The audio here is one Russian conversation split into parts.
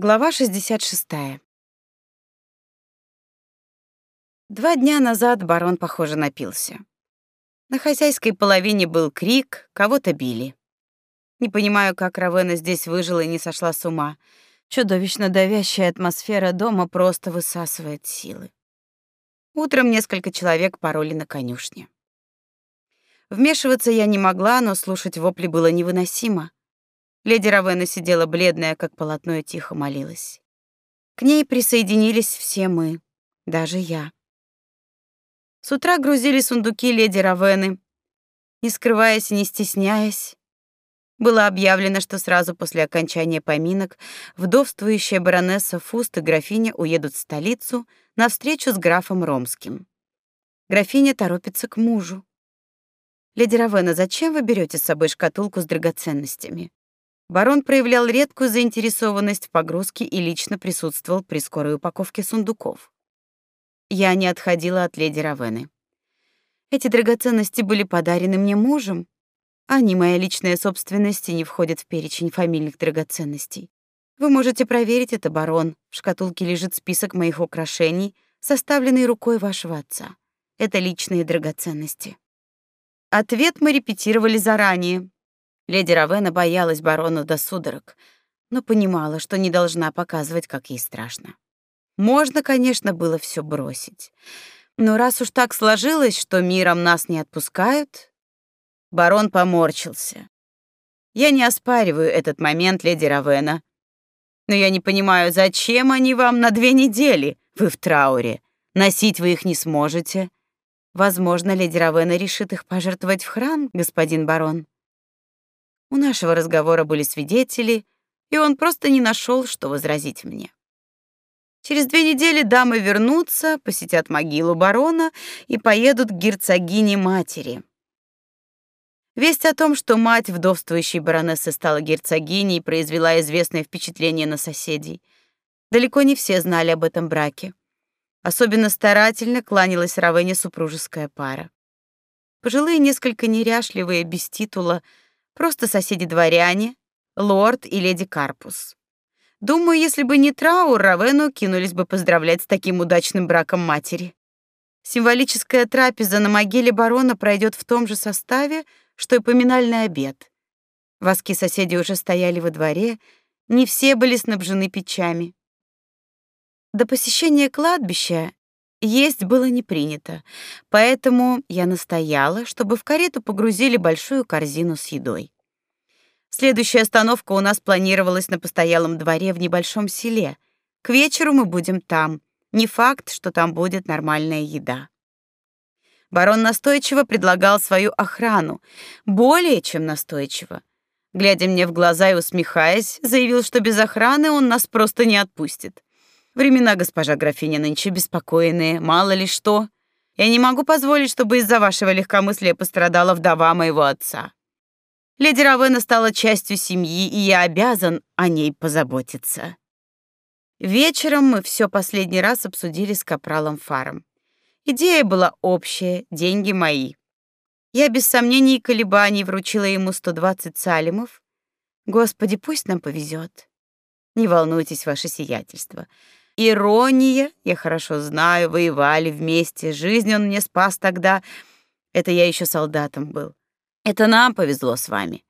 Глава 66. Два дня назад барон, похоже, напился. На хозяйской половине был крик, кого-то били. Не понимаю, как Равена здесь выжила и не сошла с ума. Чудовищно давящая атмосфера дома просто высасывает силы. Утром несколько человек пороли на конюшне. Вмешиваться я не могла, но слушать вопли было невыносимо. Леди Равена сидела бледная, как полотно, и тихо молилась. К ней присоединились все мы, даже я. С утра грузили сундуки леди Равены, не скрываясь и не стесняясь. Было объявлено, что сразу после окончания поминок вдовствующая баронесса Фуст и графиня уедут в столицу на встречу с графом Ромским. Графиня торопится к мужу. Леди Равена, зачем вы берете с собой шкатулку с драгоценностями? Барон проявлял редкую заинтересованность в погрузке и лично присутствовал при скорой упаковке сундуков. Я не отходила от леди Равены. Эти драгоценности были подарены мне мужем. Они моя личная собственность и не входят в перечень фамильных драгоценностей. Вы можете проверить это, барон. В шкатулке лежит список моих украшений, составленный рукой вашего отца. Это личные драгоценности. Ответ мы репетировали заранее, Леди Равена боялась барона до судорог, но понимала, что не должна показывать, как ей страшно. Можно, конечно, было все бросить. Но раз уж так сложилось, что миром нас не отпускают, барон поморщился. Я не оспариваю этот момент, леди Равена. Но я не понимаю, зачем они вам на две недели? Вы в трауре. Носить вы их не сможете. Возможно, леди Равена решит их пожертвовать в храм, господин барон. У нашего разговора были свидетели, и он просто не нашел, что возразить мне. Через две недели дамы вернутся, посетят могилу барона и поедут к герцогине-матери. Весть о том, что мать вдовствующей баронессы стала герцогиней, произвела известное впечатление на соседей. Далеко не все знали об этом браке. Особенно старательно кланялась Равене супружеская пара. Пожилые, несколько неряшливые, без титула, Просто соседи-дворяне, лорд и леди Карпус. Думаю, если бы не траур, Равену кинулись бы поздравлять с таким удачным браком матери. Символическая трапеза на могиле барона пройдет в том же составе, что и поминальный обед. Воски соседей уже стояли во дворе, не все были снабжены печами. До посещения кладбища есть было не принято, поэтому я настояла, чтобы в карету погрузили большую корзину с едой. Следующая остановка у нас планировалась на постоялом дворе в небольшом селе. К вечеру мы будем там. Не факт, что там будет нормальная еда. Барон настойчиво предлагал свою охрану, более чем настойчиво. Глядя мне в глаза и усмехаясь, заявил, что без охраны он нас просто не отпустит. Времена, госпожа графиня, нынче беспокойные, мало ли что. Я не могу позволить, чтобы из-за вашего легкомыслия пострадала вдова моего отца. Леди Равена стала частью семьи, и я обязан о ней позаботиться. Вечером мы все последний раз обсудили с капралом Фаром. Идея была общая, деньги мои. Я без сомнений и колебаний вручила ему 120 салимов. Господи, пусть нам повезет. Не волнуйтесь, ваше сиятельство. Ирония, я хорошо знаю, воевали вместе, жизнь он мне спас тогда. Это я еще солдатом был. Это нам повезло с вами.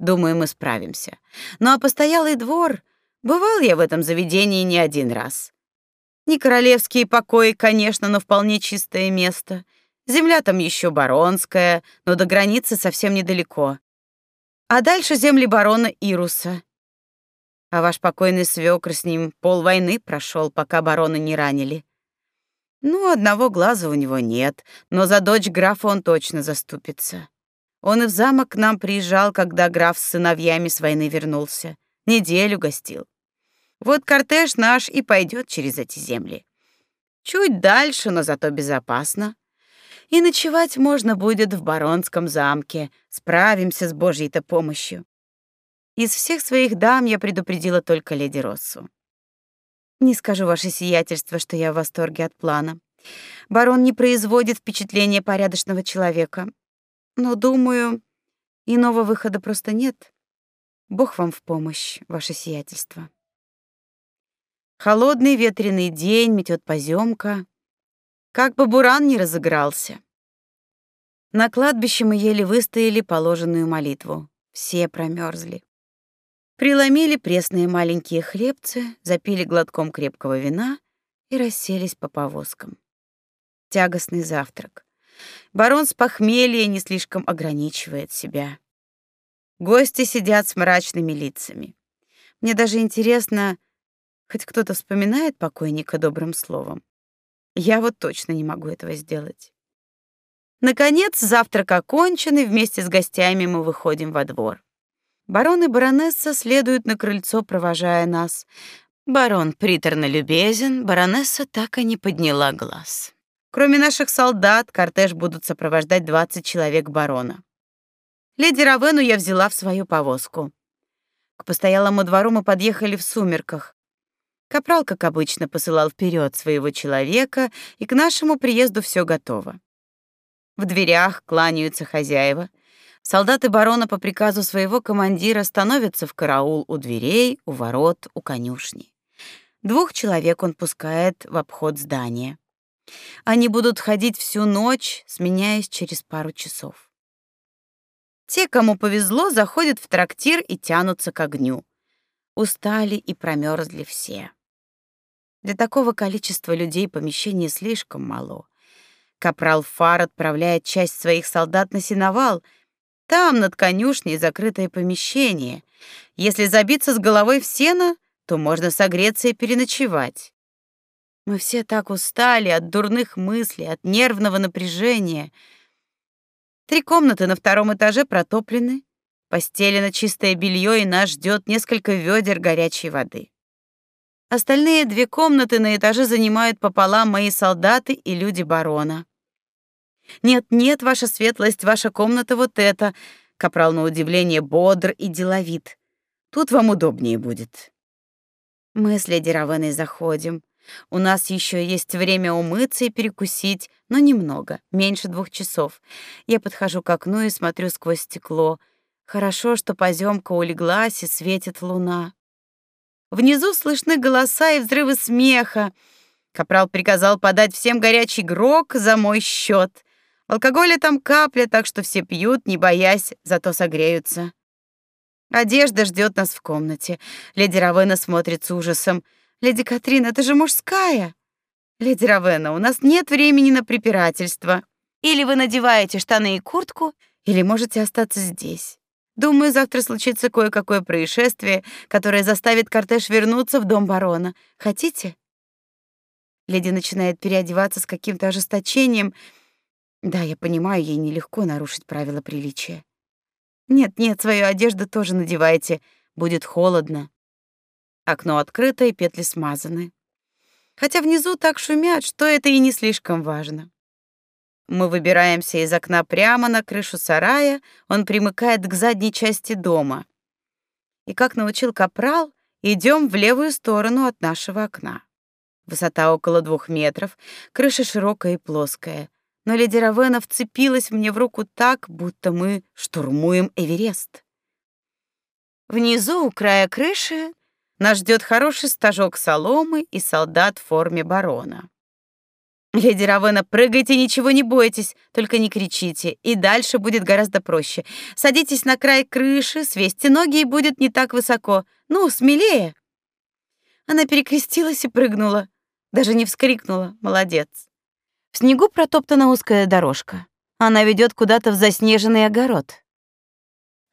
Думаю, мы справимся. Ну а постоялый двор, бывал я в этом заведении не один раз. Не королевские покои, конечно, но вполне чистое место. Земля там еще баронская, но до границы совсем недалеко. А дальше земли барона Ируса. А ваш покойный свекр с ним полвойны прошел, пока барона не ранили. Ну, одного глаза у него нет, но за дочь графа он точно заступится. Он и в замок к нам приезжал, когда граф с сыновьями с войны вернулся. Неделю гостил. Вот кортеж наш и пойдет через эти земли. Чуть дальше, но зато безопасно. И ночевать можно будет в баронском замке. Справимся с Божьей-то помощью. Из всех своих дам я предупредила только леди Россу. Не скажу ваше сиятельство, что я в восторге от плана. Барон не производит впечатления порядочного человека. Но, думаю, иного выхода просто нет. Бог вам в помощь, ваше сиятельство. Холодный ветреный день, метет поземка. Как бы буран не разыгрался. На кладбище мы еле выстояли положенную молитву. Все промерзли. Приломили пресные маленькие хлебцы, запили глотком крепкого вина и расселись по повозкам. Тягостный завтрак. Барон с похмелья не слишком ограничивает себя. Гости сидят с мрачными лицами. Мне даже интересно, хоть кто-то вспоминает покойника добрым словом. Я вот точно не могу этого сделать. Наконец, завтрак окончен, и вместе с гостями мы выходим во двор. Барон и баронесса следуют на крыльцо, провожая нас. Барон приторно любезен, баронесса так и не подняла глаз. Кроме наших солдат, кортеж будут сопровождать 20 человек барона. Леди Равену я взяла в свою повозку. К постоялому двору мы подъехали в сумерках. Капрал, как обычно, посылал вперед своего человека, и к нашему приезду все готово. В дверях кланяются хозяева. Солдаты барона по приказу своего командира становятся в караул у дверей, у ворот, у конюшни. Двух человек он пускает в обход здания. Они будут ходить всю ночь, сменяясь через пару часов. Те, кому повезло, заходят в трактир и тянутся к огню. Устали и промерзли все. Для такого количества людей помещение слишком мало. Капрал Фар отправляет часть своих солдат на сеновал. Там над конюшней закрытое помещение. Если забиться с головой в сено, то можно согреться и переночевать. Мы все так устали от дурных мыслей, от нервного напряжения. Три комнаты на втором этаже протоплены, постелено чистое белье, и нас ждет несколько ведер горячей воды. Остальные две комнаты на этаже занимают пополам мои солдаты и люди барона. Нет, нет, ваша светлость, ваша комната вот эта. Капрал на удивление бодр и деловит. Тут вам удобнее будет. Мы с леди Равеной заходим. У нас еще есть время умыться и перекусить, но немного, меньше двух часов. Я подхожу к окну и смотрю сквозь стекло. Хорошо, что поземка улеглась и светит луна. Внизу слышны голоса и взрывы смеха. Капрал приказал подать всем горячий грок за мой счет. Алкоголя там капля, так что все пьют, не боясь, зато согреются. Одежда ждет нас в комнате. Леди Равена смотрит с ужасом. «Леди Катрин, это же мужская!» «Леди Равена, у нас нет времени на препирательство. Или вы надеваете штаны и куртку, или можете остаться здесь. Думаю, завтра случится кое-какое происшествие, которое заставит кортеж вернуться в дом барона. Хотите? Леди начинает переодеваться с каким-то ожесточением. Да, я понимаю, ей нелегко нарушить правила приличия. Нет, нет, свою одежду тоже надевайте, будет холодно. Окно открыто и петли смазаны. Хотя внизу так шумят, что это и не слишком важно. Мы выбираемся из окна прямо на крышу сарая, он примыкает к задней части дома. И как научил капрал, идем в левую сторону от нашего окна. Высота около двух метров, крыша широкая и плоская. Но леди Равена вцепилась мне в руку так, будто мы штурмуем Эверест. Внизу, у края крыши, нас ждет хороший стажок соломы и солдат в форме барона. Леди Равена, прыгайте, ничего не бойтесь, только не кричите, и дальше будет гораздо проще. Садитесь на край крыши, свесьте ноги, и будет не так высоко. Ну, смелее. Она перекрестилась и прыгнула, даже не вскрикнула. Молодец. В снегу протоптана узкая дорожка. Она ведет куда-то в заснеженный огород.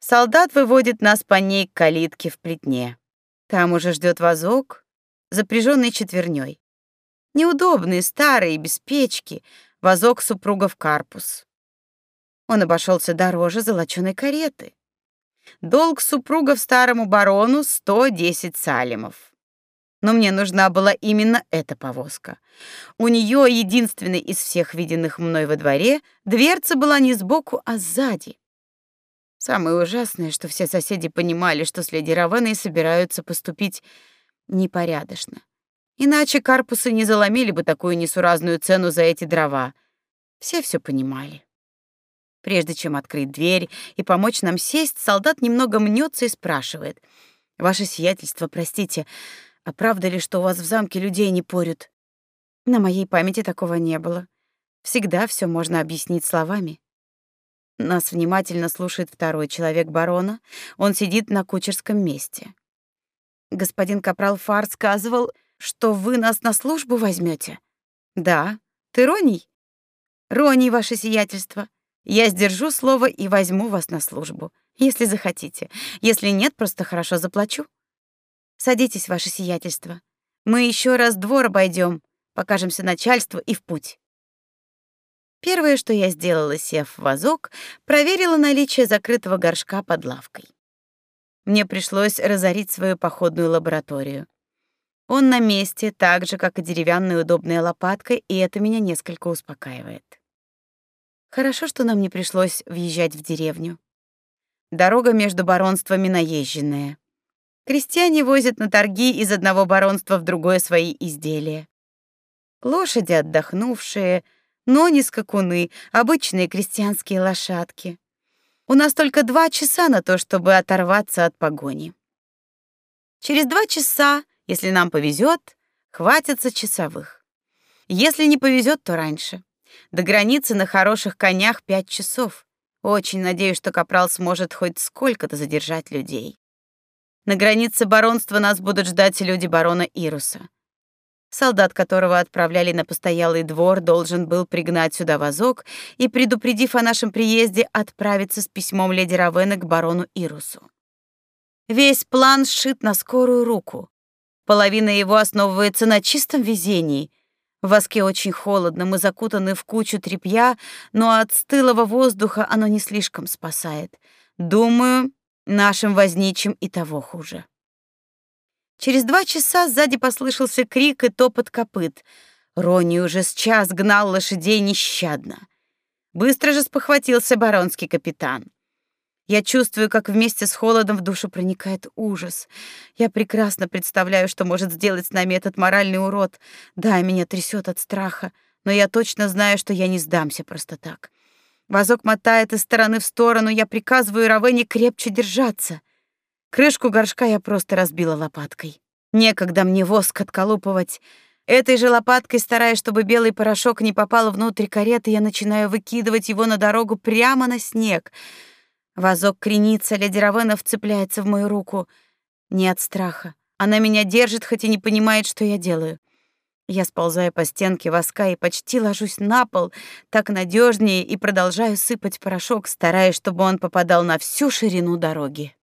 Солдат выводит нас по ней к калитке в плетне. Там уже ждет вазок, запряженный четверней. Неудобный, старый, без печки, возок супругов Карпус. Он обошелся дороже золоченой кареты. Долг супругов старому барону 110 салимов. Но мне нужна была именно эта повозка. У нее единственной из всех виденных мной во дворе, дверца была не сбоку, а сзади. Самое ужасное, что все соседи понимали, что с леди Равеной собираются поступить непорядочно. Иначе карпусы не заломили бы такую несуразную цену за эти дрова. Все все понимали. Прежде чем открыть дверь и помочь нам сесть, солдат немного мнется и спрашивает: "Ваше сиятельство, простите, А правда ли, что у вас в замке людей не порют? На моей памяти такого не было. Всегда все можно объяснить словами. Нас внимательно слушает второй человек барона. Он сидит на кучерском месте. Господин капрал Фар сказывал, что вы нас на службу возьмете. Да. Ты Роний? Роний, ваше сиятельство. Я сдержу слово и возьму вас на службу, если захотите. Если нет, просто хорошо заплачу. Садитесь, ваше сиятельство. Мы еще раз двор обойдем, покажемся начальству и в путь. Первое, что я сделала, сев в вазок, проверила наличие закрытого горшка под лавкой. Мне пришлось разорить свою походную лабораторию. Он на месте, так же, как и деревянная удобная лопатка, и это меня несколько успокаивает. Хорошо, что нам не пришлось въезжать в деревню. Дорога между баронствами наезженная. Крестьяне возят на торги из одного баронства в другое свои изделия. Лошади отдохнувшие — но не скакуны, обычные крестьянские лошадки. У нас только два часа на то, чтобы оторваться от погони. Через два часа, если нам повезет, хватится часовых. Если не повезет, то раньше. До границы на хороших конях пять часов. Очень надеюсь, что капрал сможет хоть сколько-то задержать людей. На границе баронства нас будут ждать люди барона Ируса. Солдат, которого отправляли на постоялый двор, должен был пригнать сюда вазок и, предупредив о нашем приезде, отправиться с письмом леди Равены к барону Ирусу. Весь план сшит на скорую руку. Половина его основывается на чистом везении. В воске очень холодно, мы закутаны в кучу тряпья, но от стылого воздуха оно не слишком спасает. Думаю, нашим возничим и того хуже. Через два часа сзади послышался крик и топот копыт. Рони уже с час гнал лошадей нещадно. Быстро же спохватился баронский капитан. Я чувствую, как вместе с холодом в душу проникает ужас. Я прекрасно представляю, что может сделать с нами этот моральный урод. Да, меня трясет от страха, но я точно знаю, что я не сдамся просто так. Вазок мотает из стороны в сторону, я приказываю Равене крепче держаться. Крышку горшка я просто разбила лопаткой. Некогда мне воск отколупывать. Этой же лопаткой, стараясь, чтобы белый порошок не попал внутрь кареты, я начинаю выкидывать его на дорогу прямо на снег. Вазок кренится, леди Равена вцепляется в мою руку. Не от страха. Она меня держит, хоть и не понимает, что я делаю. Я сползаю по стенке воска и почти ложусь на пол, так надежнее и продолжаю сыпать порошок, стараясь, чтобы он попадал на всю ширину дороги.